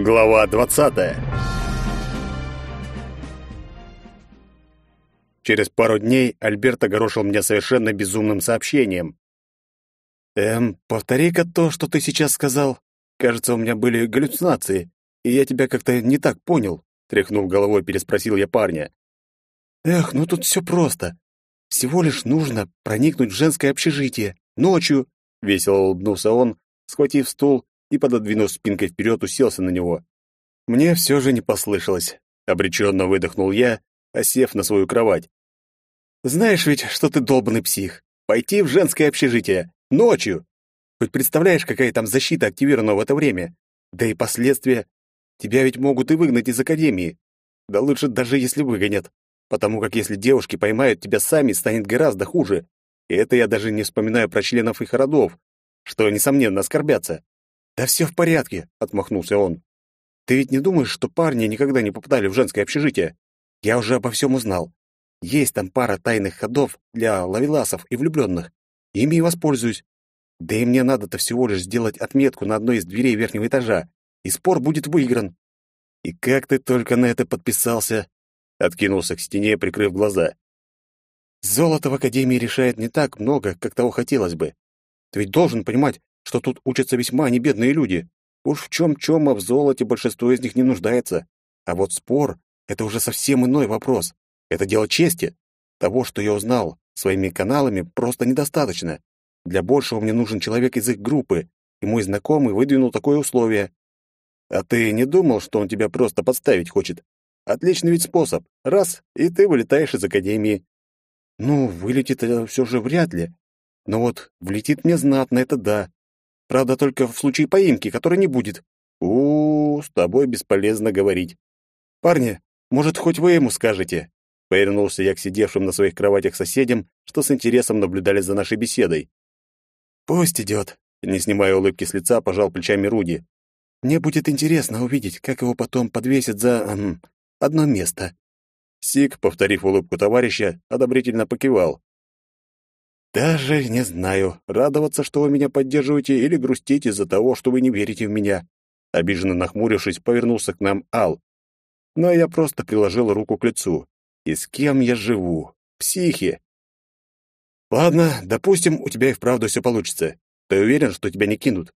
Глава 20. Через пару дней Альберт огорошил меня совершенно безумным сообщением. «Эм, повтори-ка то, что ты сейчас сказал. Кажется, у меня были галлюцинации, и я тебя как-то не так понял», тряхнув головой, переспросил я парня. «Эх, ну тут все просто. Всего лишь нужно проникнуть в женское общежитие. Ночью», — весело улыбнулся он, схватив стул и, пододвинув спинкой вперед, уселся на него. Мне все же не послышалось. Обреченно выдохнул я, осев на свою кровать. Знаешь ведь, что ты долбанный псих. Пойти в женское общежитие. Ночью. Хоть представляешь, какая там защита активирована в это время? Да и последствия. Тебя ведь могут и выгнать из академии. Да лучше даже если выгонят. Потому как если девушки поймают тебя сами, станет гораздо хуже. И это я даже не вспоминаю про членов их родов, что, несомненно, оскорбятся. «Да все в порядке», — отмахнулся он. «Ты ведь не думаешь, что парни никогда не попадали в женское общежитие? Я уже обо всем узнал. Есть там пара тайных ходов для лавеласов и влюбленных. Ими и воспользуюсь. Да и мне надо-то всего лишь сделать отметку на одной из дверей верхнего этажа, и спор будет выигран. И как ты только на это подписался? Откинулся к стене, прикрыв глаза. Золото в академии решает не так много, как того хотелось бы. Ты ведь должен понимать, что тут учатся весьма небедные люди. Уж в чем-чем, а в золоте большинство из них не нуждается. А вот спор — это уже совсем иной вопрос. Это дело чести. Того, что я узнал своими каналами, просто недостаточно. Для большего мне нужен человек из их группы, и мой знакомый выдвинул такое условие. А ты не думал, что он тебя просто подставить хочет? Отличный ведь способ. Раз, и ты вылетаешь из академии. Ну, вылетит это все же вряд ли. Но вот влетит мне знатно, это да. Правда, только в случае поимки, которой не будет. У, -у, -у с тобой бесполезно говорить. Парни, может, хоть вы ему скажете? Повернулся я к сидевшим на своих кроватях соседям, что с интересом наблюдали за нашей беседой. «Пусть идет», — не снимая улыбки с лица, пожал плечами Руди. «Мне будет интересно увидеть, как его потом подвесят за... Эм, одно место». Сик, повторив улыбку товарища, одобрительно покивал. «Даже не знаю, радоваться, что вы меня поддерживаете, или грустить из-за того, что вы не верите в меня». Обиженно нахмурившись, повернулся к нам Ал. Но я просто приложил руку к лицу. И с кем я живу? Психи. Ладно, допустим, у тебя и вправду все получится. Ты уверен, что тебя не кинут?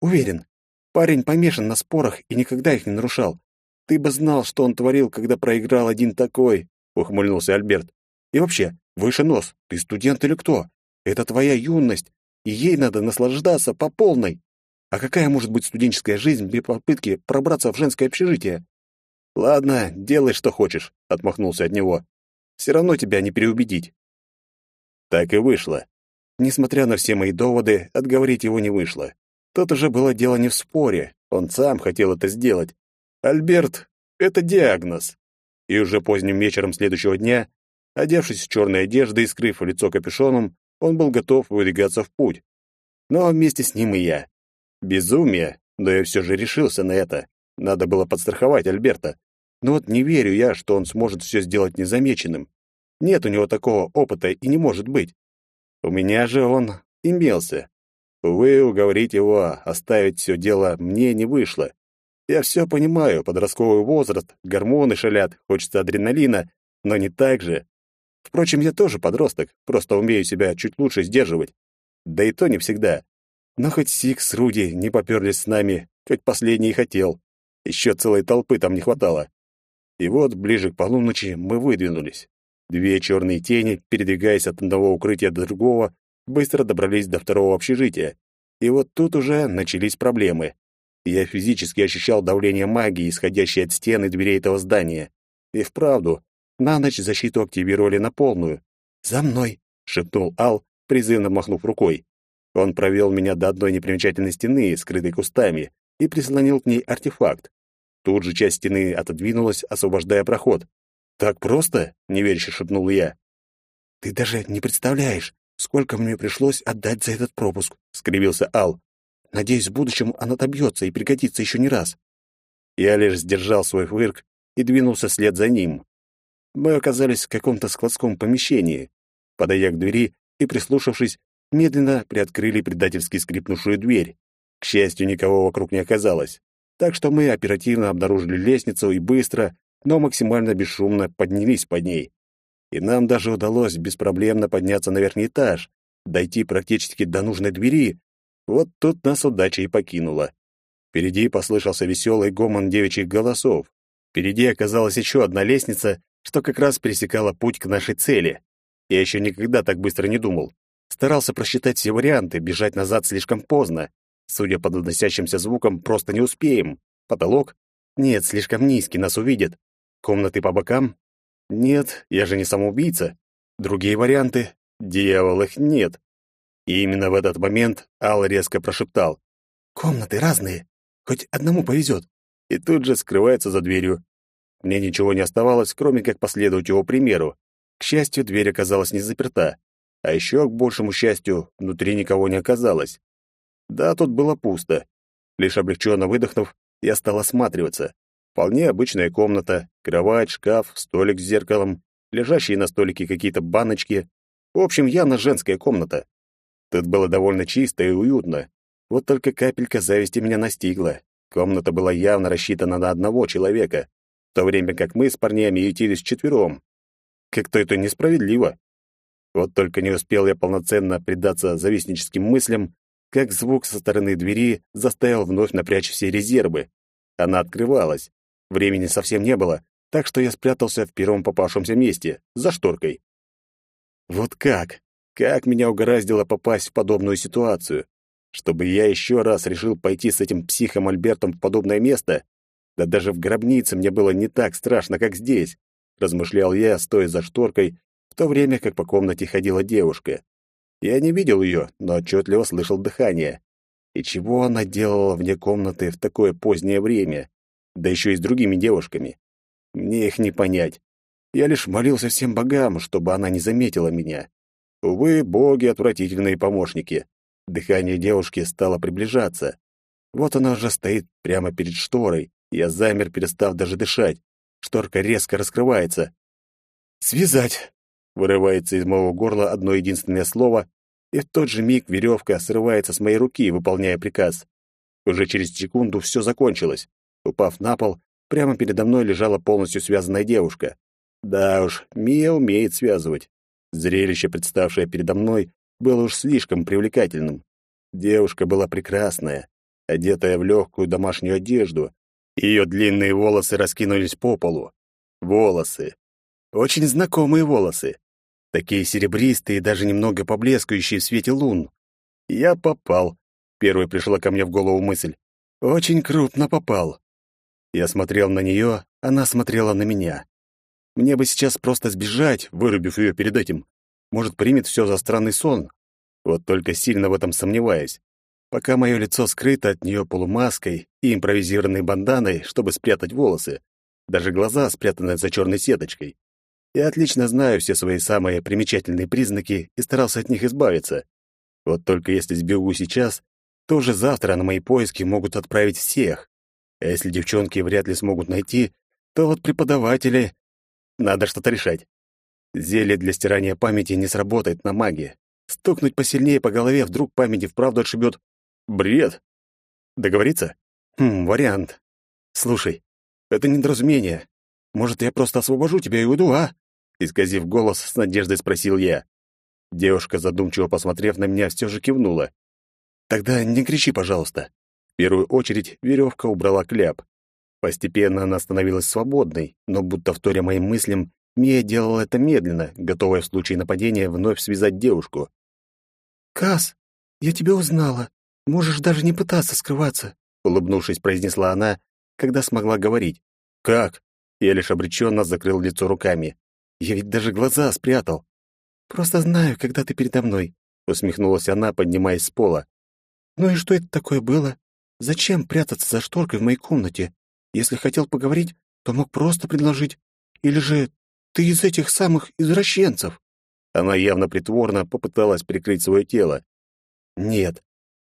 Уверен. Парень помешан на спорах и никогда их не нарушал. Ты бы знал, что он творил, когда проиграл один такой, ухмыльнулся Альберт. И вообще, выше нос. Ты студент или кто? Это твоя юность, и ей надо наслаждаться по полной. А какая может быть студенческая жизнь без попытки пробраться в женское общежитие? Ладно, делай, что хочешь, отмахнулся от него. Все равно тебя не переубедить. Так и вышло. Несмотря на все мои доводы, отговорить его не вышло. Тут уже было дело не в споре, он сам хотел это сделать. Альберт — это диагноз. И уже поздним вечером следующего дня, одевшись в черные одежды и скрыв лицо капюшоном, он был готов выдвигаться в путь. Но вместе с ним и я. Безумие, но я все же решился на это. Надо было подстраховать Альберта. Но вот не верю я, что он сможет все сделать незамеченным. Нет у него такого опыта и не может быть. У меня же он имелся. Увы, уговорить его оставить все дело мне не вышло. Я все понимаю, подростковый возраст, гормоны шалят, хочется адреналина, но не так же. Впрочем, я тоже подросток, просто умею себя чуть лучше сдерживать. Да и то не всегда. Но хоть Сикс с Руди не поперлись с нами, хоть последний и хотел. Еще целой толпы там не хватало. И вот, ближе к полуночи, мы выдвинулись. Две черные тени, передвигаясь от одного укрытия до другого, быстро добрались до второго общежития. И вот тут уже начались проблемы. Я физически ощущал давление магии, исходящей от стен и дверей этого здания. И вправду, на ночь защиту активировали на полную. «За мной!» — шепнул Ал, призывно махнув рукой. Он провел меня до одной непримечательной стены, скрытой кустами, и прислонил к ней артефакт. Тут же часть стены отодвинулась, освобождая проход. «Так просто?» — неверяще шепнул я. «Ты даже не представляешь, сколько мне пришлось отдать за этот пропуск», — скривился Ал. «Надеюсь, в будущем он отобьется и пригодится еще не раз». Я лишь сдержал свой фырк и двинулся вслед за ним. Мы оказались в каком-то складском помещении. Подойдя к двери и прислушавшись, медленно приоткрыли предательски скрипнувшую дверь. К счастью, никого вокруг не оказалось. Так что мы оперативно обнаружили лестницу и быстро, но максимально бесшумно поднялись по ней. И нам даже удалось беспроблемно подняться на верхний этаж, дойти практически до нужной двери. Вот тут нас удача и покинула. Впереди послышался веселый гомон девичьих голосов. Впереди оказалась еще одна лестница, что как раз пересекала путь к нашей цели. Я еще никогда так быстро не думал. Старался просчитать все варианты, бежать назад слишком поздно. Судя по доносящимся звукам, просто не успеем. Потолок? Нет, слишком низкий, нас увидят. Комнаты по бокам? Нет, я же не самоубийца. Другие варианты? Дьявол, их нет. И именно в этот момент Ал резко прошептал. «Комнаты разные. Хоть одному повезет». И тут же скрывается за дверью. Мне ничего не оставалось, кроме как последовать его примеру. К счастью, дверь оказалась не заперта. А еще, к большему счастью, внутри никого не оказалось. Да, тут было пусто. Лишь облегченно выдохнув, я стал осматриваться. Вполне обычная комната, кровать, шкаф, столик с зеркалом, лежащие на столике какие-то баночки. В общем, явно женская комната. Тут было довольно чисто и уютно. Вот только капелька зависти меня настигла. Комната была явно рассчитана на одного человека, то время как мы с парнями ютились четвером. Как-то это несправедливо. Вот только не успел я полноценно предаться завистническим мыслям, как звук со стороны двери заставил вновь напрячь все резервы. Она открывалась. Времени совсем не было, так что я спрятался в первом попавшемся месте, за шторкой. Вот как? Как меня угораздило попасть в подобную ситуацию? Чтобы я еще раз решил пойти с этим психом Альбертом в подобное место? Да даже в гробнице мне было не так страшно, как здесь, размышлял я, стоя за шторкой, в то время как по комнате ходила девушка. Я не видел ее, но отчетливо слышал дыхание. И чего она делала вне комнаты в такое позднее время? Да еще и с другими девушками. Мне их не понять. Я лишь молился всем богам, чтобы она не заметила меня. Увы, боги — отвратительные помощники. Дыхание девушки стало приближаться. Вот она уже стоит прямо перед шторой. Я замер, перестав даже дышать. Шторка резко раскрывается. «Связать!» Вырывается из моего горла одно единственное слово, и в тот же миг веревка срывается с моей руки, выполняя приказ. Уже через секунду все закончилось. Упав на пол, прямо передо мной лежала полностью связанная девушка. Да уж, Мия умеет связывать. Зрелище, представшее передо мной, было уж слишком привлекательным. Девушка была прекрасная, одетая в легкую домашнюю одежду. Ее длинные волосы раскинулись по полу. Волосы. Очень знакомые волосы такие серебристые даже немного поблескающие в свете лун. Я попал. Первой пришла ко мне в голову мысль. Очень крупно попал. Я смотрел на нее, она смотрела на меня. Мне бы сейчас просто сбежать, вырубив ее перед этим. Может, примет все за странный сон. Вот только сильно в этом сомневаюсь. Пока мое лицо скрыто от нее полумаской и импровизированной банданой, чтобы спрятать волосы. Даже глаза спрятаны за черной сеточкой. Я отлично знаю все свои самые примечательные признаки и старался от них избавиться. Вот только если сбегу сейчас, то уже завтра на мои поиски могут отправить всех. А если девчонки вряд ли смогут найти, то вот преподаватели... Надо что-то решать. Зелье для стирания памяти не сработает на магии. Стукнуть посильнее по голове, вдруг памяти вправду отшибет. Бред. Договориться? Хм, вариант. Слушай, это недоразумение. Может, я просто освобожу тебя и уйду, а? Исказив голос, с надеждой спросил я. Девушка, задумчиво посмотрев на меня, все же кивнула. «Тогда не кричи, пожалуйста». В первую очередь веревка убрала кляп. Постепенно она становилась свободной, но будто вторя моим мыслям, Мия делала это медленно, готовая в случае нападения вновь связать девушку. «Кас, я тебя узнала. Можешь даже не пытаться скрываться», — улыбнувшись, произнесла она, когда смогла говорить. «Как?» Я лишь обреченно закрыл лицо руками. Я ведь даже глаза спрятал. Просто знаю, когда ты передо мной, усмехнулась она, поднимаясь с пола. Ну и что это такое было? Зачем прятаться за шторкой в моей комнате? Если хотел поговорить, то мог просто предложить. Или же ты из этих самых извращенцев? Она явно притворно попыталась прикрыть свое тело. Нет,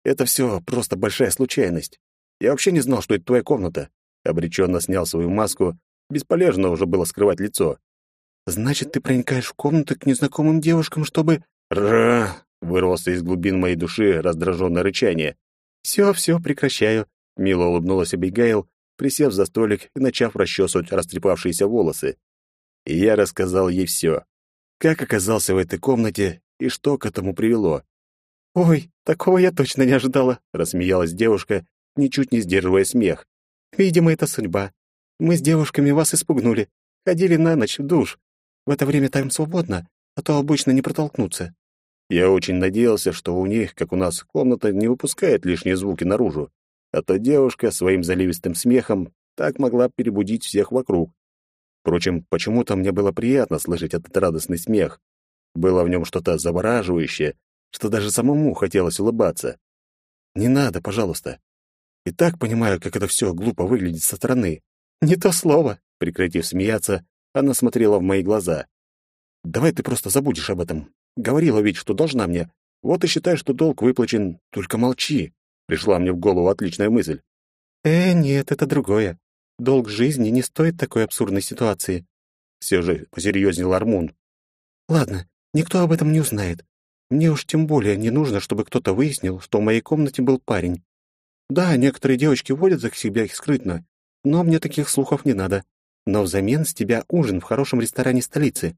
это все просто большая случайность. Я вообще не знал, что это твоя комната. Обреченно снял свою маску. Бесполезно уже было скрывать лицо. Значит, ты проникаешь в комнаты к незнакомым девушкам, чтобы... Ра! Вырвался из глубин моей души раздраженное рычание. Все, все, прекращаю. Мило улыбнулась Абигейл, присев за столик и начав расчесывать растрепавшиеся волосы. И я рассказал ей все. Как оказался в этой комнате и что к этому привело. «Ой, такого я точно не ожидала», — рассмеялась девушка, ничуть не сдерживая смех. «Видимо, это судьба. Мы с девушками вас испугнули. Ходили на ночь в душ. В это время там свободно, а то обычно не протолкнуться». Я очень надеялся, что у них, как у нас, комната не выпускает лишние звуки наружу, а то девушка своим заливистым смехом так могла перебудить всех вокруг. Впрочем, почему-то мне было приятно слышать этот радостный смех. Было в нем что-то завораживающее, что даже самому хотелось улыбаться. «Не надо, пожалуйста. И так понимаю, как это все глупо выглядит со стороны. Не то слово!» Прекратив смеяться, она смотрела в мои глаза. «Давай ты просто забудешь об этом. Говорила ведь, что должна мне. Вот и считай, что долг выплачен. Только молчи. Пришла мне в голову отличная мысль. Э, нет, это другое. Долг жизни не стоит такой абсурдной ситуации. Все же посерьезнел Армун. Ладно, никто об этом не узнает. Мне уж тем более не нужно, чтобы кто-то выяснил, что в моей комнате был парень. Да, некоторые девочки водят за себя их скрытно, но мне таких слухов не надо. Но взамен с тебя ужин в хорошем ресторане столицы.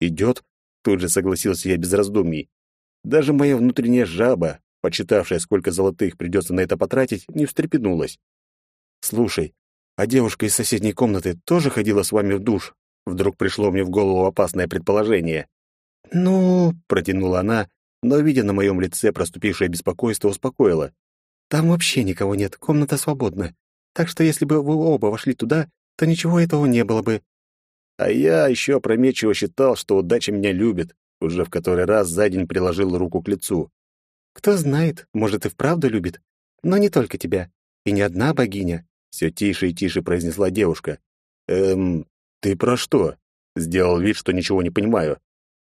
Идет, Тут же согласился я без раздумий. Даже моя внутренняя жаба, почитавшая, сколько золотых придется на это потратить, не встрепенулась. «Слушай, а девушка из соседней комнаты тоже ходила с вами в душ?» Вдруг пришло мне в голову опасное предположение. «Ну...» — протянула она, но, видя на моем лице проступившее беспокойство, успокоила. «Там вообще никого нет, комната свободна. Так что если бы вы оба вошли туда, то ничего этого не было бы. А я еще опрометчиво считал, что удача меня любит. Уже в который раз за день приложил руку к лицу. Кто знает, может, и вправду любит. Но не только тебя. И не одна богиня. Все тише и тише произнесла девушка. Эм, ты про что? Сделал вид, что ничего не понимаю.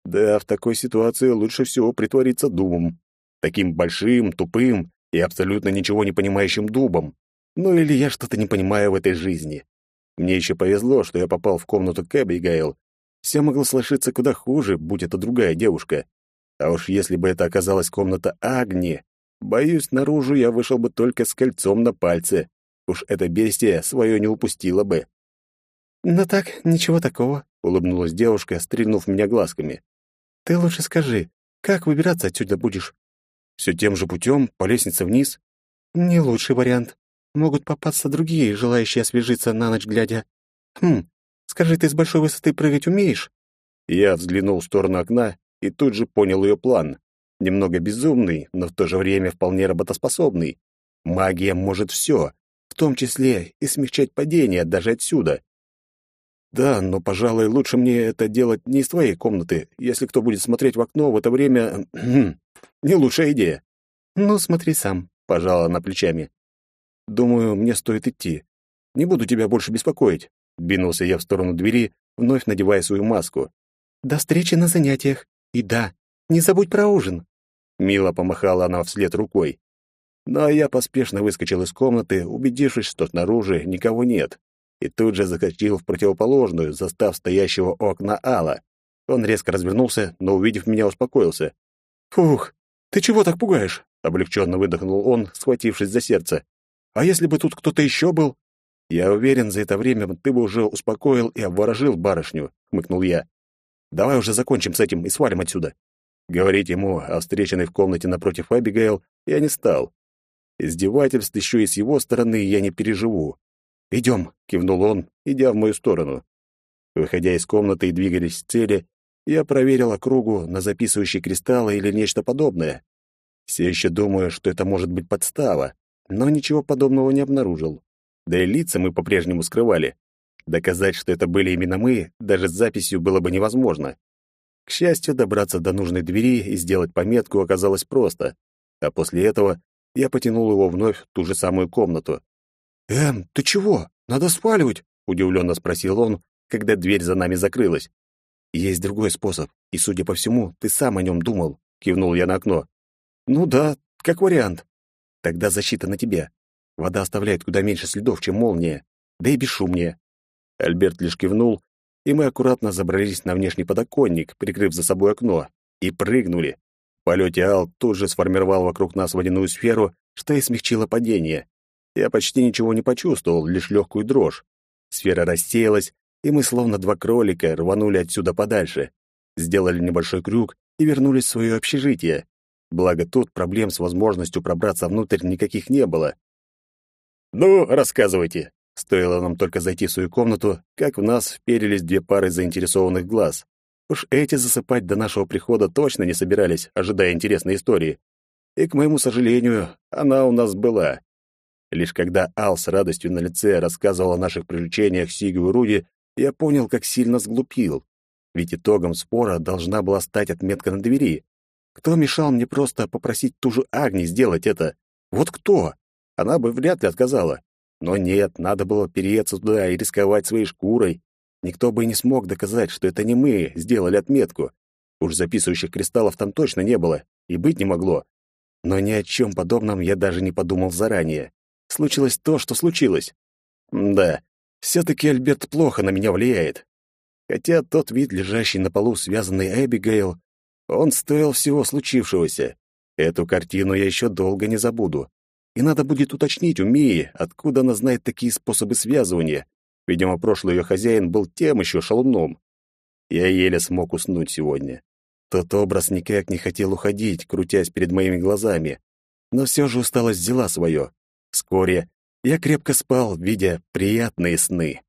Да, в такой ситуации лучше всего притвориться дубом. Таким большим, тупым и абсолютно ничего не понимающим дубом. Ну или я что-то не понимаю в этой жизни. Мне еще повезло, что я попал в комнату к Эбигейл. Все могло сложиться куда хуже, будь это другая девушка. А уж если бы это оказалась комната Агни, боюсь, наружу я вышел бы только с кольцом на пальце. Уж эта бестия свое не упустила бы. «Ну так, ничего такого», — улыбнулась девушка, стрельнув меня глазками. «Ты лучше скажи, как выбираться отсюда будешь?» «Все тем же путем, по лестнице вниз?» «Не лучший вариант. Могут попасться другие, желающие освежиться на ночь глядя. Хм, скажи, ты с большой высоты прыгать умеешь? Я взглянул в сторону окна и тут же понял ее план. Немного безумный, но в то же время вполне работоспособный. Магия может все, в том числе и смягчать падение даже отсюда. Да, но, пожалуй, лучше мне это делать не из твоей комнаты. Если кто будет смотреть в окно в это время... не лучшая идея. Ну, смотри сам, пожала она плечами. Думаю, мне стоит идти. Не буду тебя больше беспокоить. Двинулся я в сторону двери, вновь надевая свою маску. До встречи на занятиях. И да, не забудь про ужин. Мило помахала она вслед рукой. Но я поспешно выскочил из комнаты, убедившись, что снаружи никого нет, и тут же закочил в противоположную, застав стоящего у окна Алла. Он резко развернулся, но, увидев меня, успокоился. «Фух, ты чего так пугаешь?» — облегченно выдохнул он, схватившись за сердце. А если бы тут кто-то еще был? Я уверен, за это время ты бы уже успокоил и обворожил барышню, хмыкнул я. Давай уже закончим с этим и свалим отсюда. Говорить ему о встреченной в комнате напротив Абигейл я не стал. Издевательств еще и с его стороны я не переживу. «Идем», — кивнул он, идя в мою сторону. Выходя из комнаты и двигаясь к цели, я проверил округу на записывающие кристаллы или нечто подобное. Все еще думаю, что это может быть подстава, но ничего подобного не обнаружил. Да и лица мы по-прежнему скрывали. Доказать, что это были именно мы, даже с записью было бы невозможно. К счастью, добраться до нужной двери и сделать пометку оказалось просто. А после этого я потянул его вновь в ту же самую комнату. «Эм, ты чего? Надо спаливать!» — удивленно спросил он, когда дверь за нами закрылась. «Есть другой способ, и, судя по всему, ты сам о нем думал», — кивнул я на окно. «Ну да, как вариант. Тогда защита на тебе. Вода оставляет куда меньше следов, чем молния, да и бесшумнее. Альберт лишь кивнул, и мы аккуратно забрались на внешний подоконник, прикрыв за собой окно, и прыгнули. В полете Ал тут же сформировал вокруг нас водяную сферу, что и смягчило падение. Я почти ничего не почувствовал, лишь легкую дрожь. Сфера рассеялась, и мы, словно два кролика, рванули отсюда подальше. Сделали небольшой крюк и вернулись в свое общежитие. Благо тут проблем с возможностью пробраться внутрь никаких не было. «Ну, рассказывайте!» Стоило нам только зайти в свою комнату, как в нас вперились две пары заинтересованных глаз. Уж эти засыпать до нашего прихода точно не собирались, ожидая интересной истории. И, к моему сожалению, она у нас была. Лишь когда Ал с радостью на лице рассказывал о наших приключениях Сигу и Руди, я понял, как сильно сглупил. Ведь итогом спора должна была стать отметка на двери. Кто мешал мне просто попросить ту же Агни сделать это? Вот кто? Она бы вряд ли отказала. Но нет, надо было переться туда и рисковать своей шкурой. Никто бы и не смог доказать, что это не мы сделали отметку. Уж записывающих кристаллов там точно не было, и быть не могло. Но ни о чем подобном я даже не подумал заранее. Случилось то, что случилось. Да, все-таки Альберт плохо на меня влияет. Хотя тот вид, лежащий на полу, связанный Эбигейл, он стоил всего случившегося. Эту картину я еще долго не забуду. И надо будет уточнить у Мии, откуда она знает такие способы связывания. Видимо, прошлый ее хозяин был тем еще шалуном. Я еле смог уснуть сегодня. Тот образ никак не хотел уходить, крутясь перед моими глазами. Но все же усталость взяла свое. Вскоре я крепко спал, видя приятные сны.